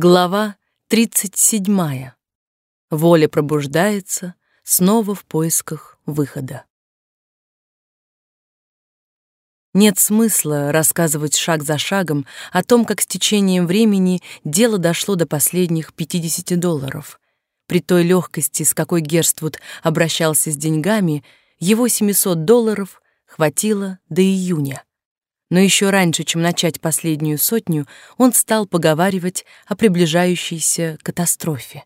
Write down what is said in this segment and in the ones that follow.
Глава 37. Воля пробуждается, снова в поисках выхода. Нет смысла рассказывать шаг за шагом о том, как с течением времени дело дошло до последних 50 долларов. При той легкости, с какой Герствуд обращался с деньгами, его 700 долларов хватило до июня но еще раньше, чем начать последнюю сотню, он стал поговаривать о приближающейся катастрофе.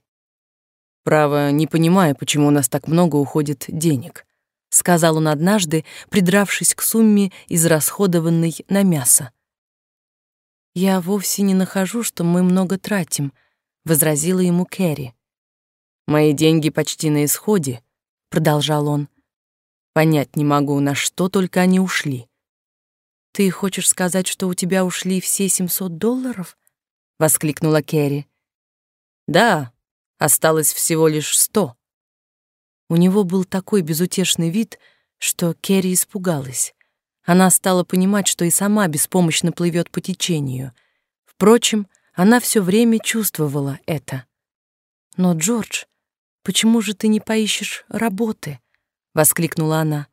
«Право, не понимаю, почему у нас так много уходит денег», — сказал он однажды, придравшись к сумме, израсходованной на мясо. «Я вовсе не нахожу, что мы много тратим», — возразила ему Кэрри. «Мои деньги почти на исходе», — продолжал он. «Понять не могу, на что только они ушли». «Ты хочешь сказать, что у тебя ушли все 700 долларов?» — воскликнула Керри. «Да, осталось всего лишь сто». У него был такой безутешный вид, что Керри испугалась. Она стала понимать, что и сама беспомощно плывет по течению. Впрочем, она все время чувствовала это. «Но, Джордж, почему же ты не поищешь работы?» — воскликнула она.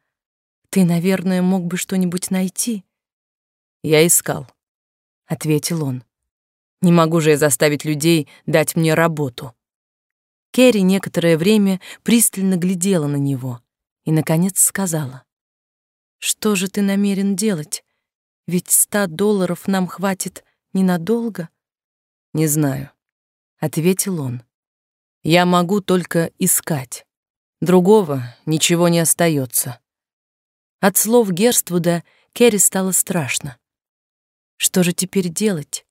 «Ты, наверное, мог бы что-нибудь найти». Я искал, ответил он. Не могу же я заставить людей дать мне работу. Кэрри некоторое время пристально глядела на него и наконец сказала: "Что же ты намерен делать? Ведь ста долларов нам хватит ненадолго". "Не знаю", ответил он. "Я могу только искать. Другого ничего не остается. От слов Герствуда Керри стало страшно. Что же теперь делать?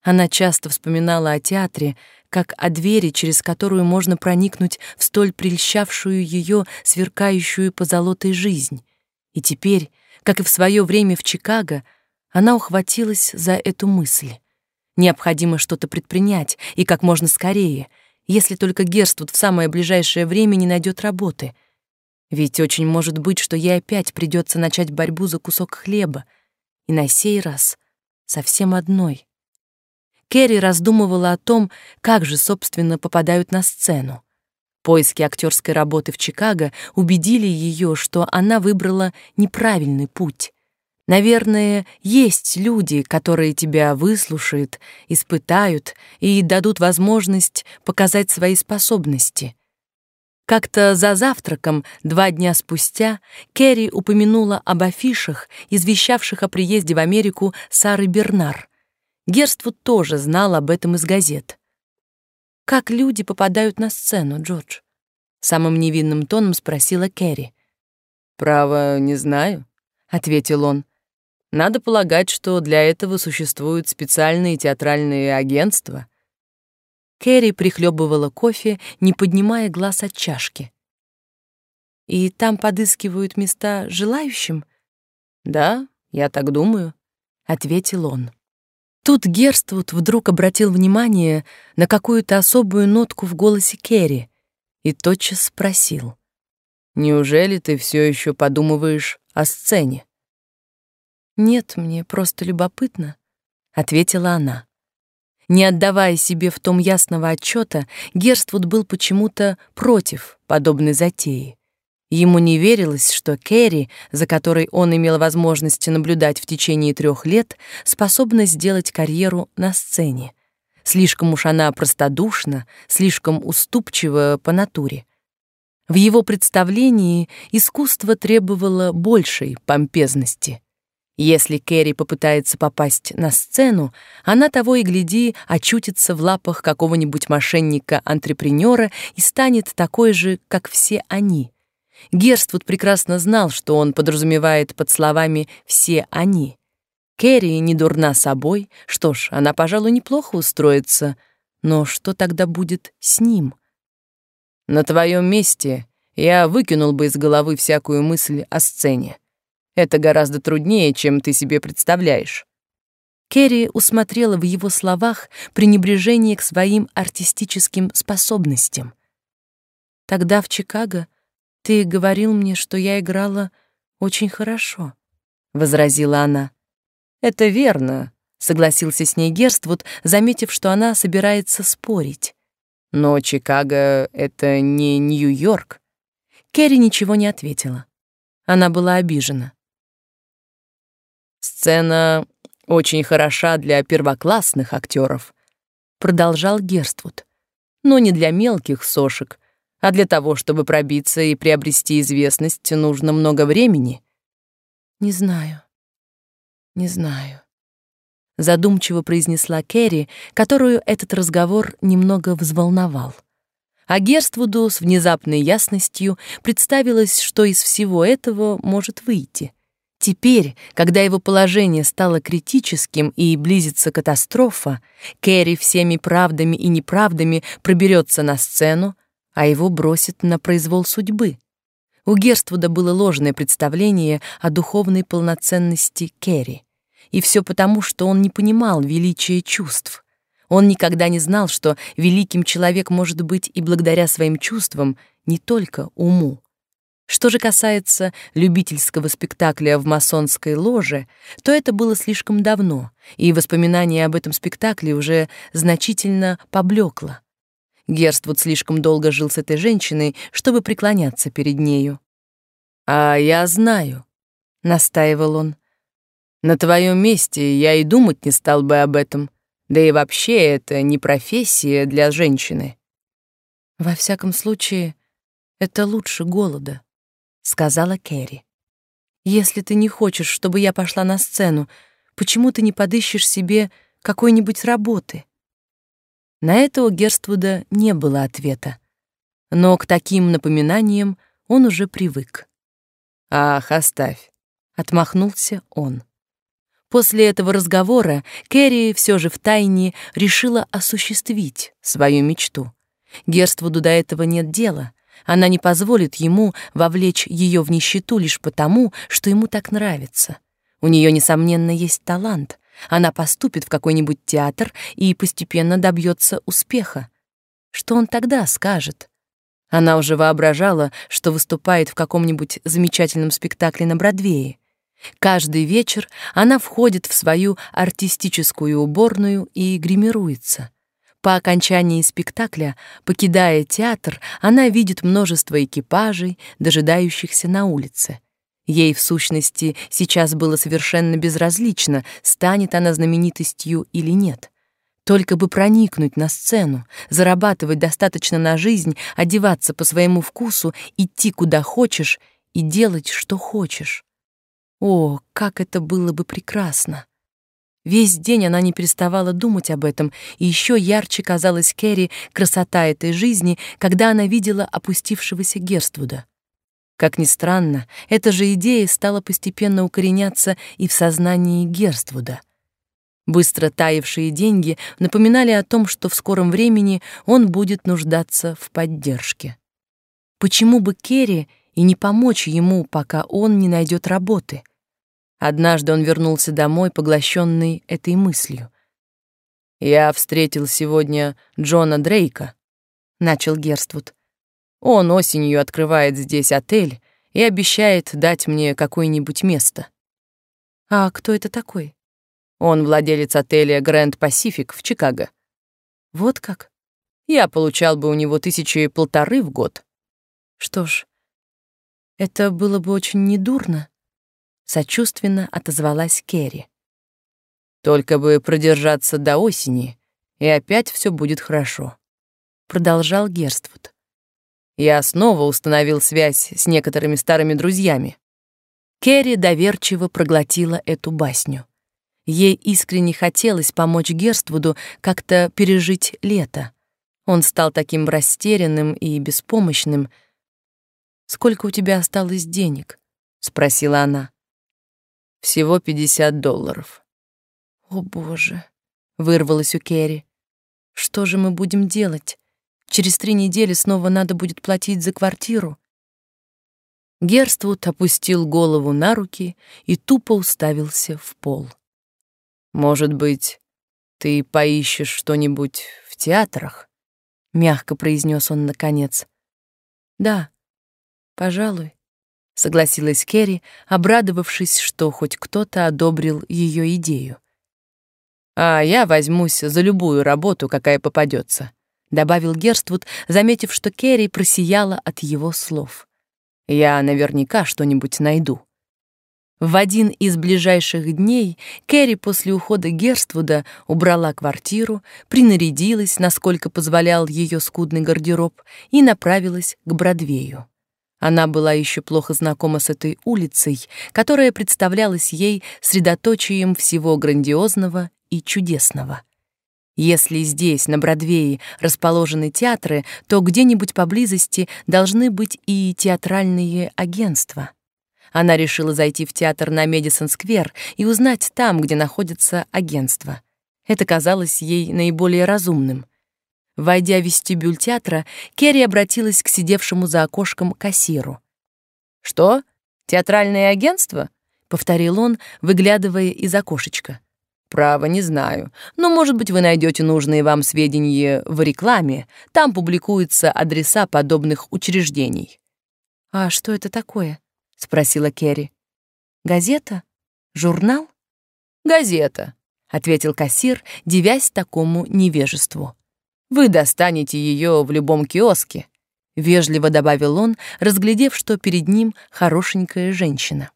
Она часто вспоминала о театре, как о двери, через которую можно проникнуть в столь прельщавшую ее сверкающую позолотой жизнь. И теперь, как и в свое время в Чикаго, она ухватилась за эту мысль. Необходимо что-то предпринять, и как можно скорее, если только Герствуд в самое ближайшее время не найдет работы. Ведь очень может быть, что ей опять придется начать борьбу за кусок хлеба, и на сей раз совсем одной. Кэрри раздумывала о том, как же, собственно, попадают на сцену. Поиски актерской работы в Чикаго убедили ее, что она выбрала неправильный путь. Наверное, есть люди, которые тебя выслушают, испытают и дадут возможность показать свои способности. Как-то за завтраком, два дня спустя, Кэрри упомянула об афишах, извещавших о приезде в Америку Сары Бернар. Герствуд тоже знал об этом из газет. «Как люди попадают на сцену, Джордж?» Самым невинным тоном спросила Кэрри. «Право, не знаю», — ответил он. «Надо полагать, что для этого существуют специальные театральные агентства, Кэрри прихлебывала кофе, не поднимая глаз от чашки. «И там подыскивают места желающим?» «Да, я так думаю», — ответил он. Тут Герствуд вдруг обратил внимание на какую-то особую нотку в голосе Керри и тотчас спросил. «Неужели ты все еще подумываешь о сцене?» «Нет, мне просто любопытно», — ответила она. Не отдавая себе в том ясного отчета, Герствуд был почему-то против подобной затеи. Ему не верилось, что Кэрри, за которой он имел возможность наблюдать в течение трех лет, способна сделать карьеру на сцене. Слишком уж она простодушна, слишком уступчива по натуре. В его представлении искусство требовало большей помпезности. Если Кэрри попытается попасть на сцену, она того и гляди очутится в лапах какого-нибудь мошенника-антрепренера и станет такой же, как все они. Герствуд прекрасно знал, что он подразумевает под словами «все они». Кэрри не дурна собой, что ж, она, пожалуй, неплохо устроится, но что тогда будет с ним? На твоем месте я выкинул бы из головы всякую мысль о сцене. Это гораздо труднее, чем ты себе представляешь». Керри усмотрела в его словах пренебрежение к своим артистическим способностям. «Тогда в Чикаго ты говорил мне, что я играла очень хорошо», — возразила она. «Это верно», — согласился с ней Герствуд, заметив, что она собирается спорить. Но Чикаго — это не Нью-Йорк. Керри ничего не ответила. Она была обижена. Сцена очень хороша для первоклассных актеров, продолжал Герствуд. Но не для мелких сошек, а для того, чтобы пробиться и приобрести известность, нужно много времени. Не знаю. Не знаю. Задумчиво произнесла Кэрри, которую этот разговор немного взволновал. А Герствуду с внезапной ясностью представилось, что из всего этого может выйти — Теперь, когда его положение стало критическим и близится катастрофа, Кэрри всеми правдами и неправдами проберется на сцену, а его бросит на произвол судьбы. У Герствуда было ложное представление о духовной полноценности Кэрри. И все потому, что он не понимал величия чувств. Он никогда не знал, что великим человек может быть и благодаря своим чувствам, не только уму. Что же касается любительского спектакля в масонской ложе, то это было слишком давно, и воспоминание об этом спектакле уже значительно поблекло. Герствуд слишком долго жил с этой женщиной, чтобы преклоняться перед нею. «А я знаю», — настаивал он. «На твоем месте я и думать не стал бы об этом. Да и вообще это не профессия для женщины». «Во всяком случае, это лучше голода», сказала Кэрри. Если ты не хочешь, чтобы я пошла на сцену, почему ты не подыщешь себе какой-нибудь работы? На это у Герствуда не было ответа. Но к таким напоминаниям он уже привык. Ах, оставь, отмахнулся он. После этого разговора Кэрри все же втайне решила осуществить свою мечту. Герствуду до этого нет дела — она не позволит ему вовлечь ее в нищету лишь потому, что ему так нравится. У нее, несомненно, есть талант. Она поступит в какой-нибудь театр и постепенно добьется успеха. Что он тогда скажет? Она уже воображала, что выступает в каком-нибудь замечательном спектакле на Бродвее. Каждый вечер она входит в свою артистическую уборную и гримируется — по окончании спектакля, покидая театр, она видит множество экипажей, дожидающихся на улице. Ей, в сущности, сейчас было совершенно безразлично, станет она знаменитостью или нет. Только бы проникнуть на сцену, зарабатывать достаточно на жизнь, одеваться по своему вкусу, идти куда хочешь и делать, что хочешь. О, как это было бы прекрасно! Весь день она не переставала думать об этом, и еще ярче казалась Кэрри красота этой жизни, когда она видела опустившегося Герствуда. Как ни странно, эта же идея стала постепенно укореняться и в сознании Герствуда. Быстро таявшие деньги напоминали о том, что в скором времени он будет нуждаться в поддержке. Почему бы Керри и не помочь ему, пока он не найдет работы? Однажды он вернулся домой, поглощенный этой мыслью. «Я встретил сегодня Джона Дрейка», — начал Герствуд. «Он осенью открывает здесь отель и обещает дать мне какое-нибудь место». «А кто это такой?» «Он владелец отеля Гранд Пасифик в Чикаго». «Вот как?» «Я получал бы у него тысячи полторы в год». «Что ж, это было бы очень недурно», сочувственно отозвалась Керри. Только бы продержаться до осени, и опять все будет хорошо, продолжал Герствуд. Я снова установил связь с некоторыми старыми друзьями. Керри доверчиво проглотила эту басню. Ей искренне хотелось помочь Герствуду как-то пережить лето. Он стал таким растерянным и беспомощным. «Сколько у тебя осталось денег?» — спросила она. Всего 50 долларов. О, боже, вырвалось у Керри. Что же мы будем делать? Через три недели снова надо будет платить за квартиру. Герствуд опустил голову на руки и тупо уставился в пол. Может быть, ты поищешь что-нибудь в театрах? мягко произнес он наконец. Да. Пожалуй согласилась Керри, обрадовавшись, что хоть кто-то одобрил ее идею. «А я возьмусь за любую работу, какая попадется», — добавил Герствуд, заметив, что Керри просияла от его слов. «Я наверняка что-нибудь найду». В один из ближайших дней Кэрри после ухода Герствуда убрала квартиру, принарядилась, насколько позволял ее скудный гардероб, и направилась к Бродвею. Она была еще плохо знакома с этой улицей, которая представлялась ей средоточием всего грандиозного и чудесного. Если здесь, на Бродвее, расположены театры, то где-нибудь поблизости должны быть и театральные агентства. Она решила зайти в театр на Медисон-сквер и узнать там, где находится агентство. Это казалось ей наиболее разумным. Войдя в вестибюль театра, Керри обратилась к сидевшему за окошком кассиру. «Что? Театральное агентство?» — повторил он, выглядывая из окошечка. «Право, не знаю. Но, может быть, вы найдете нужные вам сведения в рекламе. Там публикуются адреса подобных учреждений». «А что это такое?» — спросила Керри. «Газета? Журнал?» «Газета», — ответил кассир, дивясь такому невежеству. «Вы достанете ее в любом киоске», — вежливо добавил он, разглядев, что перед ним хорошенькая женщина.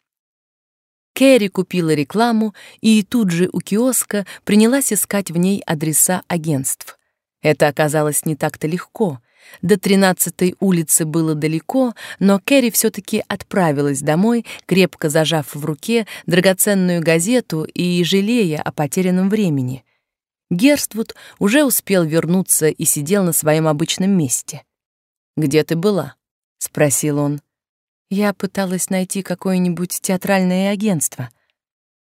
Керри купила рекламу и тут же у киоска принялась искать в ней адреса агентств. Это оказалось не так-то легко, до тринадцатой улицы было далеко, но Кэрри все-таки отправилась домой, крепко зажав в руке драгоценную газету и жалея о потерянном времени. Герствуд уже успел вернуться и сидел на своем обычном месте. «Где ты была?» — спросил он. Я пыталась найти какое-нибудь театральное агентство.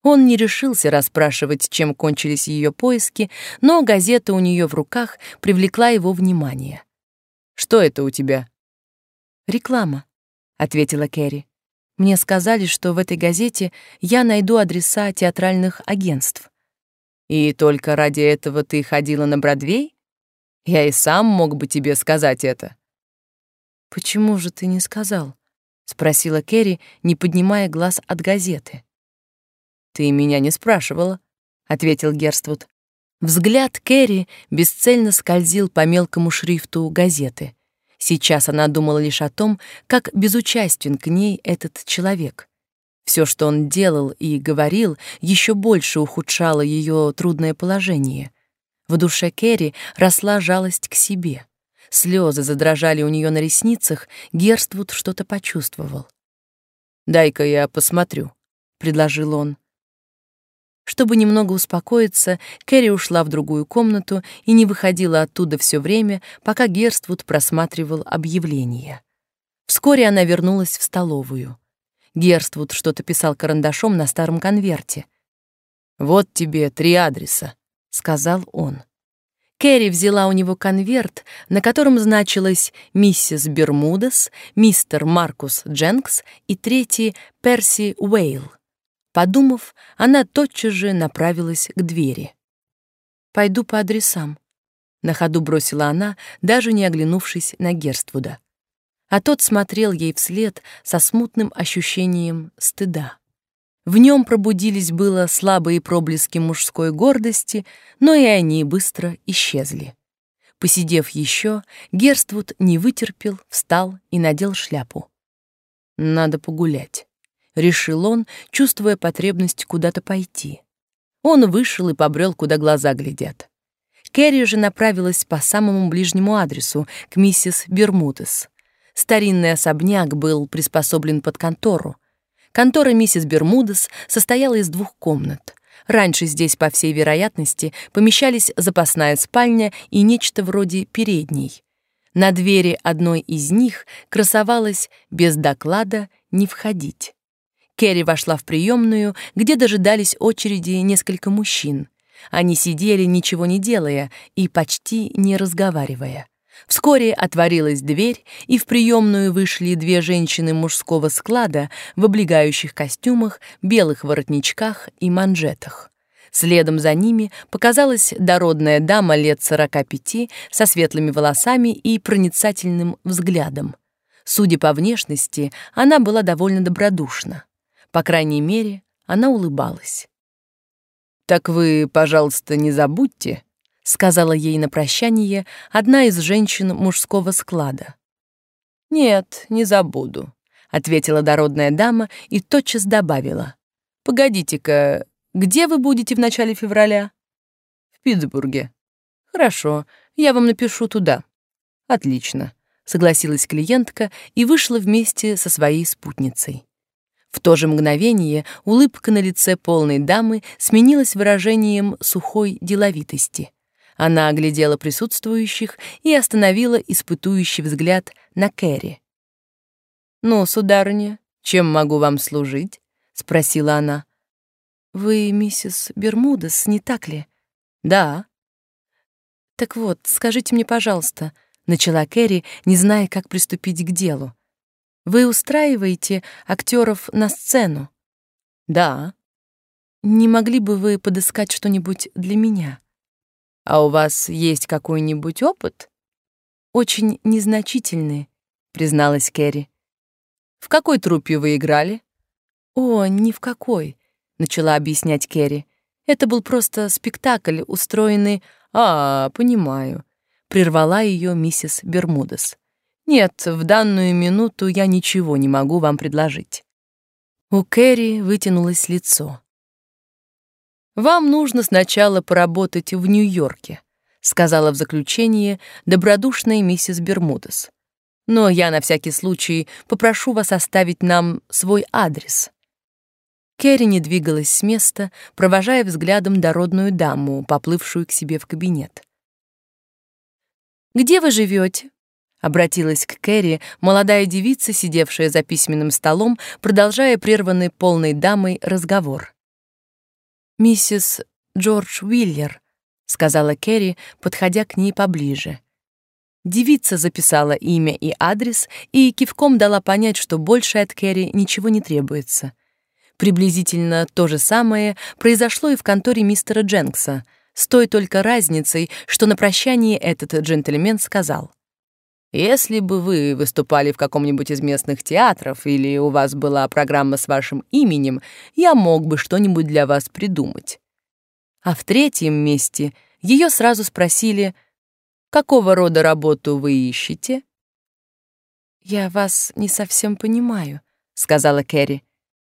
Он не решился расспрашивать, чем кончились ее поиски, но газета у нее в руках привлекла его внимание. Что это у тебя?» «Реклама», — ответила Кэрри. «Мне сказали, что в этой газете я найду адреса театральных агентств». «И только ради этого ты ходила на Бродвей? Я и сам мог бы тебе сказать это». «Почему же ты не сказал?» — спросила Кэрри, не поднимая глаз от газеты. «Ты меня не спрашивала», — ответил Герствуд. Взгляд Кэрри бесцельно скользил по мелкому шрифту газеты. Сейчас она думала лишь о том, как безучастен к ней этот человек. Все, что он делал и говорил, еще больше ухудшало ее трудное положение. В душе Кэрри росла жалость к себе. Слезы задрожали у нее на ресницах, Герствуд что-то почувствовал. «Дай-ка я посмотрю», — предложил он. Чтобы немного успокоиться, Кэрри ушла в другую комнату и не выходила оттуда все время, пока Герствуд просматривал объявление. Вскоре она вернулась в столовую. Герствуд что-то писал карандашом на старом конверте. «Вот тебе три адреса», — сказал он. Кэрри взяла у него конверт, на котором значилось «Миссис Бермудес», «Мистер Маркус Дженкс» и третий «Перси Уэйл». Подумав, она тотчас же направилась к двери. «Пойду по адресам», — на ходу бросила она, даже не оглянувшись на Герствуда. А тот смотрел ей вслед со смутным ощущением стыда. В нем пробудились было слабые проблески мужской гордости, но и они быстро исчезли. Посидев еще, Герствуд не вытерпел, встал и надел шляпу. «Надо погулять» решил он, чувствуя потребность куда-то пойти. Он вышел и побрел, куда глаза глядят. Кэрри же направилась по самому ближнему адресу, к миссис Бермудес. Старинный особняк был приспособлен под контору. Контора миссис Бермудес состояла из двух комнат. Раньше здесь, по всей вероятности, помещались запасная спальня и нечто вроде передней. На двери одной из них красовалось «без доклада не входить». Кэрри вошла в приемную, где дожидались очереди несколько мужчин. Они сидели, ничего не делая и почти не разговаривая. Вскоре отворилась дверь, и в приемную вышли две женщины мужского склада в облегающих костюмах, белых воротничках и манжетах. Следом за ними показалась дородная дама лет сорока пяти со светлыми волосами и проницательным взглядом. Судя по внешности, она была довольно добродушна. По крайней мере, она улыбалась. «Так вы, пожалуйста, не забудьте», — сказала ей на прощание одна из женщин мужского склада. «Нет, не забуду», — ответила дородная дама и тотчас добавила. «Погодите-ка, где вы будете в начале февраля?» «В Питтсбурге». «Хорошо, я вам напишу туда». «Отлично», — согласилась клиентка и вышла вместе со своей спутницей. В то же мгновение улыбка на лице полной дамы сменилась выражением сухой деловитости. Она оглядела присутствующих и остановила испытующий взгляд на Кэрри. «Ну, сударыня, чем могу вам служить?» — спросила она. «Вы миссис Бермудес, не так ли?» «Да». «Так вот, скажите мне, пожалуйста», — начала Кэрри, не зная, как приступить к делу. Вы устраиваете актеров на сцену? Да. Не могли бы вы подыскать что-нибудь для меня? А у вас есть какой-нибудь опыт? Очень незначительный, призналась Кэрри. В какой труппе вы играли? О, ни в какой, начала объяснять Кэрри. Это был просто спектакль, устроенный... А, понимаю, прервала ее миссис Бермудес. Нет, в данную минуту я ничего не могу вам предложить. У Кэрри вытянулось лицо. Вам нужно сначала поработать в Нью-Йорке, сказала в заключение добродушная миссис Бермудес. Но я на всякий случай попрошу вас оставить нам свой адрес. Кэрри не двигалась с места, провожая взглядом дородную даму, поплывшую к себе в кабинет. «Где вы живете? Обратилась к Кэрри молодая девица, сидевшая за письменным столом, продолжая прерванный полной дамой разговор. «Миссис Джордж Уиллер», — сказала Кэрри, подходя к ней поближе. Девица записала имя и адрес и кивком дала понять, что больше от Кэрри ничего не требуется. Приблизительно то же самое произошло и в конторе мистера Дженкса, с той только разницей, что на прощании этот джентльмен сказал — если бы вы выступали в каком-нибудь из местных театров или у вас была программа с вашим именем, я мог бы что-нибудь для вас придумать. А в третьем месте ее сразу спросили, какого рода работу вы ищете? «Я вас не совсем понимаю», — сказала Кэрри.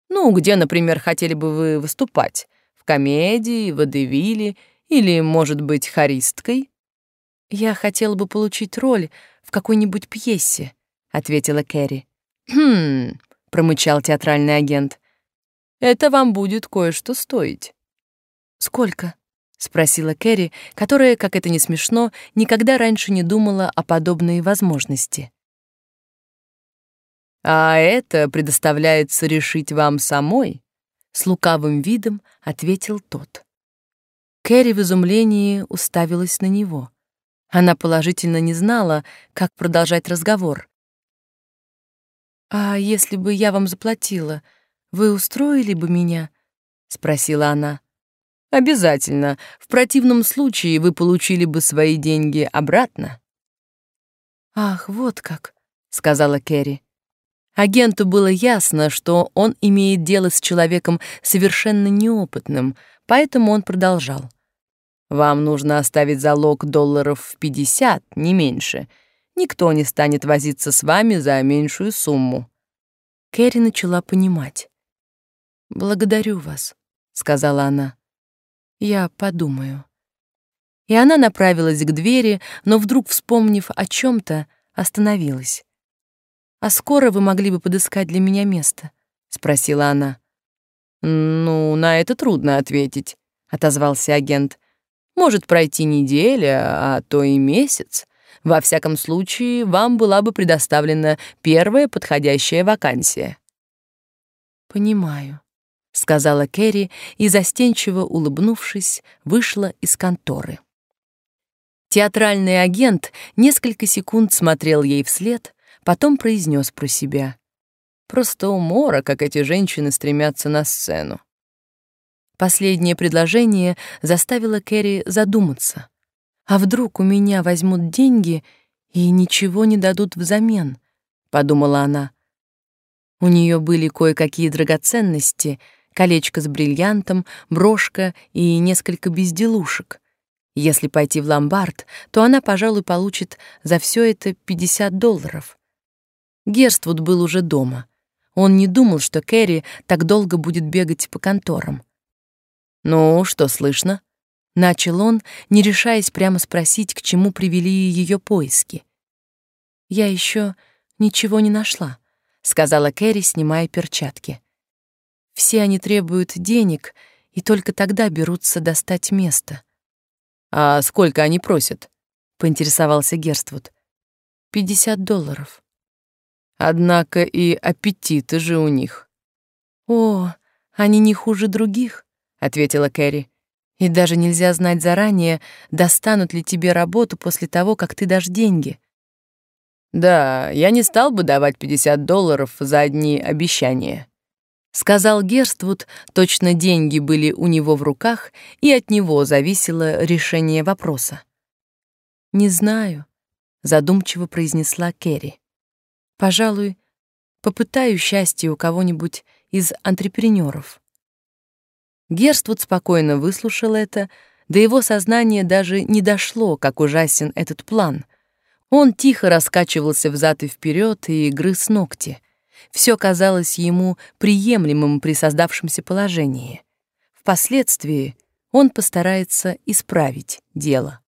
«Ну, где, например, хотели бы вы выступать? В комедии, в водевиле или, может быть, хористкой?» «Я хотела бы получить роль в какой-нибудь пьесе», — ответила Кэрри. «Хм», — промычал театральный агент. «Это вам будет кое-что стоить». «Сколько?» — спросила Кэрри, которая, как это не смешно, никогда раньше не думала о подобной возможности. «А это предоставляется решить вам самой», — с лукавым видом ответил тот. Кэрри в изумлении уставилась на него. Она положительно не знала, как продолжать разговор. «А если бы я вам заплатила, вы устроили бы меня?» — спросила она. «Обязательно. В противном случае вы получили бы свои деньги обратно». «Ах, вот как», — сказала Кэрри. Агенту было ясно, что он имеет дело с человеком совершенно неопытным, поэтому он продолжал. Вам нужно оставить залог долларов в 50, не меньше. Никто не станет возиться с вами за меньшую сумму». Кэрри начала понимать. «Благодарю вас», — сказала она. «Я подумаю». И она направилась к двери, но вдруг, вспомнив о чем то остановилась. «А скоро вы могли бы подыскать для меня место?» — спросила она. «Ну, на это трудно ответить», — отозвался агент. Может пройти неделя, а то и месяц. Во всяком случае, вам была бы предоставлена первая подходящая вакансия. «Понимаю», — сказала Кэрри и, застенчиво улыбнувшись, вышла из конторы. Театральный агент несколько секунд смотрел ей вслед, потом произнес про себя. «Просто умора, как эти женщины стремятся на сцену. Последнее предложение заставило Кэрри задуматься. «А вдруг у меня возьмут деньги и ничего не дадут взамен?» — подумала она. У нее были кое-какие драгоценности, колечко с бриллиантом, брошка и несколько безделушек. Если пойти в ломбард, то она, пожалуй, получит за все это 50 долларов. Герствуд был уже дома. Он не думал, что Кэрри так долго будет бегать по конторам. «Ну, что слышно?» — начал он, не решаясь прямо спросить, к чему привели ее поиски. «Я еще ничего не нашла», — сказала Кэрри, снимая перчатки. «Все они требуют денег, и только тогда берутся достать место». «А сколько они просят?» — поинтересовался Герствуд. «Пятьдесят долларов». «Однако и аппетиты же у них». «О, они не хуже других», — ответила Кэрри. «И даже нельзя знать заранее, достанут ли тебе работу после того, как ты дашь деньги». «Да, я не стал бы давать пятьдесят долларов за одни обещания», сказал Герствуд, точно деньги были у него в руках, и от него зависело решение вопроса. «Не знаю», — задумчиво произнесла Керри. «Пожалуй, попытаю счастье у кого-нибудь из антрепренеров». Герствуд спокойно выслушал это, до его сознания даже не дошло, как ужасен этот план. Он тихо раскачивался взад и вперед и грыз ногти — все казалось ему приемлемым при создавшемся положении. Впоследствии он постарается исправить дело.